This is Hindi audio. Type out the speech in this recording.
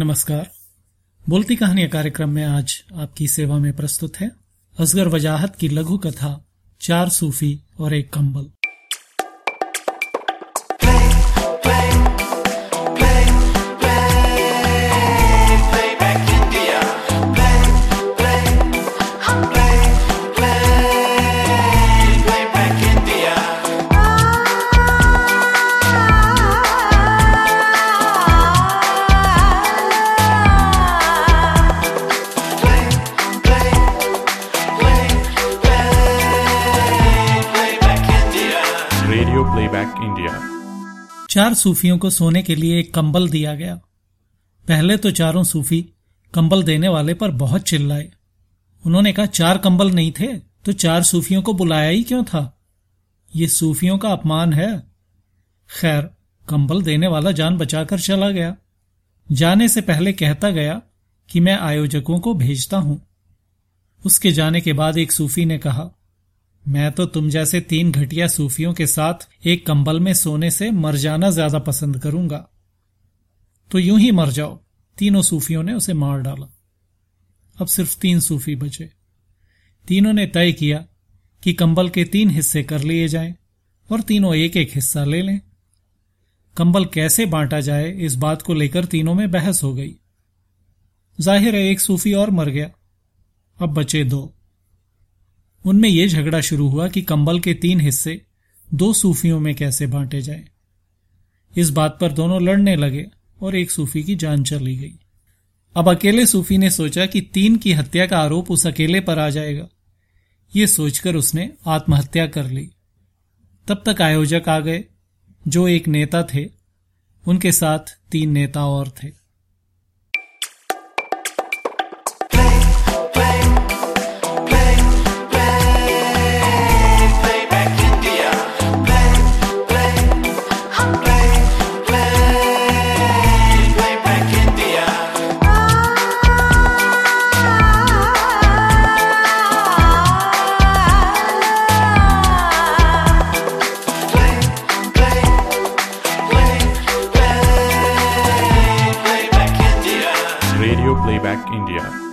नमस्कार। बोलती कहानियाँ कार्यक्रम में आज आपकी सेवा में प्रस्तुत है असगर वजाहत की लघु कथा चार सूफी और एक कंबल। प्लेबैक इंडिया चार सूफियों को सोने के लिए एक कंबल दिया गया। पहले तो चारों सूफी कंबल देने वाले पर बहुत चिल्लाए। उन्होंने कहा, चार कंबल नहीं थे तो चार सूफियों को बुलाया ही क्यों था? ये सूफियों का अपमान है। खैर, कंबल देने वाला जान बचाकर चला गया। जाने से पहले कहता गया कि मैं आयोजकों को भेजता हूँ। उसके जाने के बाद एक सूफी ने कहा मैं तो तुम जैसे तीन घटिया सूफियों के साथ एक कंबल में सोने से मर जाना ज़्यादा पसंद करूँगा। तो यूँ ही मर जाओ। तीनों सूफियों ने उसे मार डाला। अब सिर्फ़ तीन सूफी बचे। तीनों ने तय किया कि कंबल के तीन हिस्से कर लिए जाएँ और तीनों एक एक हिस्सा ले लें। कंबल कैसे बांटा जाए इस बात को लेकर तीनों में बहस हो गई। ज़ाहिर है एक सूफी और मर गया। अब बचे दो। उनमें यह झगड़ा शुरू हुआ कि कंबल के तीन हिस्से दो सूफियों में कैसे बांटे जाएँ। इस बात पर दोनों लड़ने लगे और एक सूफी की जान चली गई। अब अकेले सूफी ने सोचा कि तीन की हत्या का आरोप उस अकेले पर आ जाएगा। ये सोचकर उसने आत्महत्या कर ली। तब तक आयोजक आ गए, जो एक नेता थे, उनके साथ तीन नेता और थे। India.